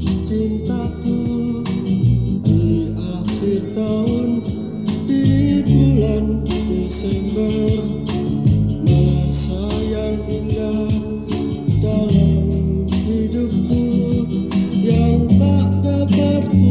cintaku di akhir tahun di bulan Desember masa yang indah dalam hidupku yang tak dapat ku